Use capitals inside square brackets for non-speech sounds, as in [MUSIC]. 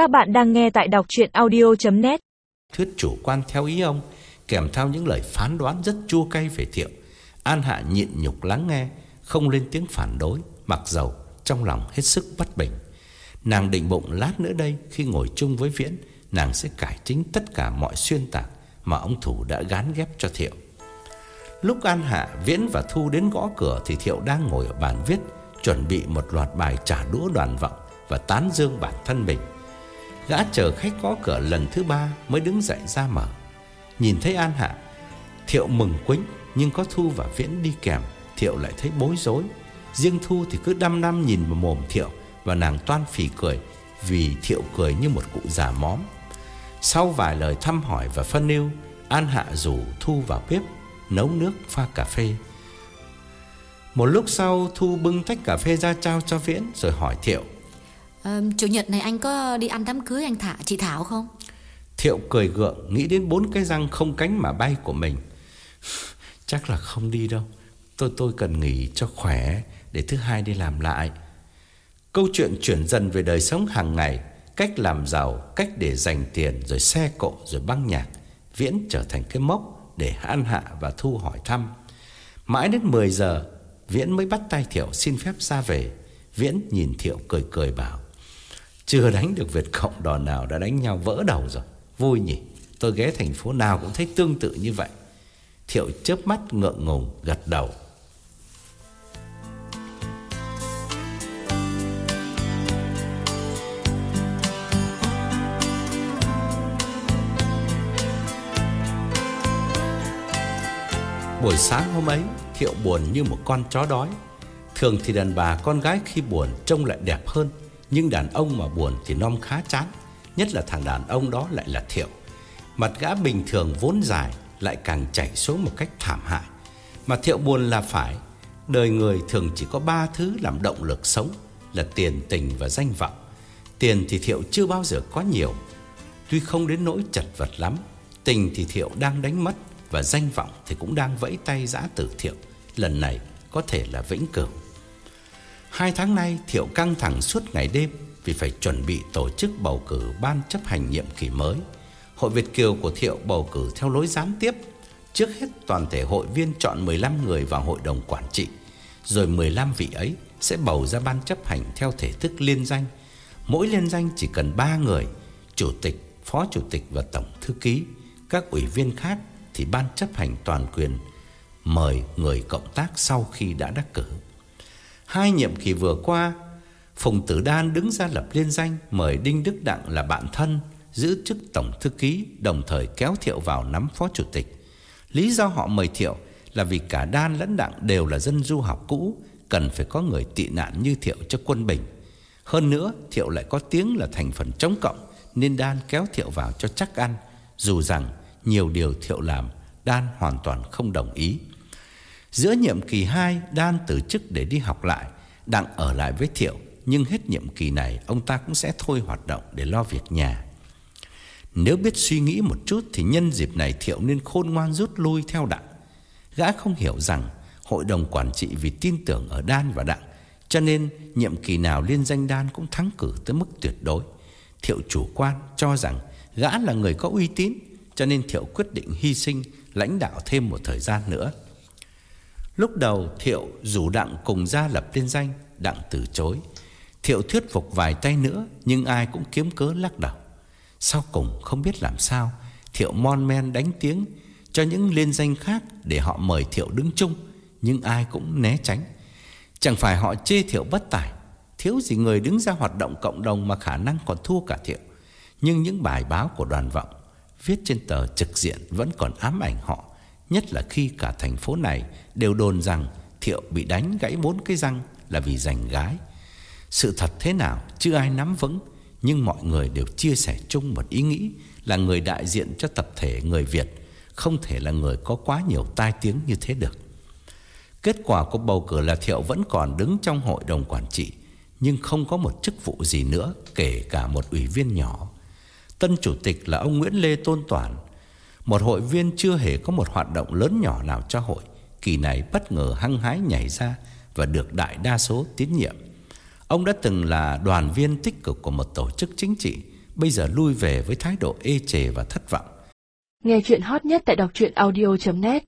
Các bạn đang nghe tại đọc chuyện audio.net Thuyết chủ quan theo ý ông Kèm theo những lời phán đoán rất chua cay về Thiệu. An Hạ nhịn nhục lắng nghe Không lên tiếng phản đối Mặc dầu trong lòng hết sức bất bình. Nàng định bụng lát nữa đây Khi ngồi chung với Viễn Nàng sẽ cải chính tất cả mọi xuyên tạc Mà ông Thủ đã gán ghép cho Thiệu. Lúc An Hạ, Viễn và Thu đến gõ cửa Thì Thiệu đang ngồi ở bàn viết Chuẩn bị một loạt bài trả đũa đoàn vọng Và tán dương bản thân mình. Gã chờ khách gõ cửa lần thứ ba Mới đứng dậy ra mở. Nhìn thấy An Hạ, Thiệu mừng quính Nhưng có Thu và Viễn đi kèm. Thiệu lại thấy bối rối. Riêng Thu thì cứ đăm đăm nhìn vào mồm Thiệu Và nàng toan phì cười Vì Thiệu cười như một cụ già móm. Sau vài lời thăm hỏi và phân yêu An Hạ rủ Thu vào bếp, Nấu nước pha cà phê. Một lúc sau, Thu bưng tách cà phê ra trao cho Viễn Rồi hỏi Thiệu à, Chủ nhật này anh có đi ăn đám cưới anh Thả chị Thảo không? Thiệu cười gượng Nghĩ đến bốn cái răng không cánh mà bay của mình. [LAUGHS] Chắc là không đi đâu. Tôi tôi cần nghỉ cho khỏe Để thứ hai đi làm lại. Câu chuyện chuyển dần về đời sống hàng ngày Cách làm giàu Cách để dành tiền Rồi xe cộ Rồi băng nhạc Viễn trở thành cái mốc Để An Hạ và Thu hỏi thăm. Mãi đến 10 giờ Viễn mới bắt tay Thiệu xin phép ra về. Viễn nhìn Thiệu cười cười bảo chưa đánh được Việt Cộng đòn nào đã đánh nhau vỡ đầu rồi. Vui nhỉ. Tôi ghé thành phố nào cũng thấy tương tự như vậy. Thiệu chớp mắt ngượng ngùng, gật đầu. Buổi sáng hôm ấy, Thiệu buồn như một con chó đói. Thường thì đàn bà con gái khi buồn Trông lại đẹp hơn. Nhưng đàn ông mà buồn thì non khá chán, Nhất là thằng đàn ông đó lại là Thiệu. Mặt gã bình thường vốn dài Lại càng chảy xuống một cách thảm hại. Mà Thiệu buồn là phải, Đời người thường chỉ có ba thứ làm động lực sống, Là tiền, tình và danh vọng. Tiền thì Thiệu chưa bao giờ có nhiều. Tuy không đến nỗi chật vật lắm, Tình thì Thiệu đang đánh mất Và danh vọng thì cũng đang vẫy tay giã tử Thiệu. Lần này có thể là vĩnh cửu. Hai tháng nay Thiệu căng thẳng suốt ngày đêm Vì phải chuẩn bị tổ chức bầu cử ban chấp hành nhiệm kỳ mới. Hội Việt Kiều của Thiệu bầu cử theo lối gián tiếp. Trước hết toàn thể hội viên chọn 15 người vào hội đồng quản trị Rồi 15 vị ấy sẽ bầu ra ban chấp hành theo thể thức liên danh. Mỗi liên danh chỉ cần 3 người Chủ tịch, phó chủ tịch và tổng thư ký Các ủy viên khác thì ban chấp hành toàn quyền Mời người cộng tác sau khi đã đắc cử. Hai nhiệm kỳ vừa qua, Phùng Tử Đan đứng ra lập liên danh Mời Đinh Đức Đặng là bạn thân, Giữ chức tổng thư ký, Đồng thời kéo Thiệu vào nắm phó chủ tịch. Lý do họ mời Thiệu Là vì cả Đan lẫn Đặng đều là dân du học cũ, Cần phải có người tị nạn như Thiệu cho quân bình. Hơn nữa, Thiệu lại có tiếng là thành phần chống cộng, Nên Đan kéo Thiệu vào cho chắc ăn, Dù rằng nhiều điều Thiệu làm, Đan hoàn toàn không đồng ý. Giữa nhiệm kỳ 2 Đan từ chức để đi học lại Đặng ở lại với Thiệu. Nhưng hết nhiệm kỳ này, Ông ta cũng sẽ thôi hoạt động để lo việc nhà. Nếu biết suy nghĩ một chút Thì nhân dịp này Thiệu nên khôn ngoan rút lui theo Đặng. Gã không hiểu rằng Hội đồng quản trị vì tin tưởng ở Đan và Đặng, Cho nên nhiệm kỳ nào liên danh Đan cũng thắng cử tới mức tuyệt đối. Thiệu chủ quan, cho rằng Gã là người có uy tín, Cho nên Thiệu quyết định hy sinh, Lãnh đạo thêm một thời gian nữa. Lúc đầu Thiệu rủ Đặng cùng ra lập liên danh, Đặng từ chối. Thiệu thuyết phục vài tay nữa, Nhưng ai cũng kiếm cớ lắc đầu. Sau cùng không biết làm sao, Thiệu mon men đánh tiếng Cho những liên danh khác Để họ mời Thiệu đứng chung, Nhưng ai cũng né tránh. Chẳng phải họ chê Thiệu bất tài, Thiếu gì người đứng ra hoạt động cộng đồng Mà khả năng còn thua cả Thiệu. Nhưng những bài báo của đoàn vọng Viết trên tờ trực diện Vẫn còn ám ảnh họ. Nhất là khi cả thành phố này đều đồn rằng Thiệu bị đánh gãy bốn cái răng là vì giành gái. Sự thật thế nào chưa ai nắm vững, nhưng mọi người đều chia sẻ chung một ý nghĩ là người đại diện cho tập thể người Việt không thể là người có quá nhiều tai tiếng như thế được. Kết quả của bầu cử là Thiệu vẫn còn đứng trong hội đồng quản trị, nhưng không có một chức vụ gì nữa, kể cả một ủy viên nhỏ. Tân chủ tịch là ông Nguyễn Lê Tôn Toản, một hội viên chưa hề có một hoạt động lớn nhỏ nào cho hội. Kỳ này bất ngờ hăng hái nhảy ra Và được đại đa số tín nhiệm. Ông đã từng là đoàn viên tích cực của một tổ chức chính trị, bây giờ lui về với thái độ ê chề và thất vọng. Nghe chuyện hot nhất tại đọc truyện audio.net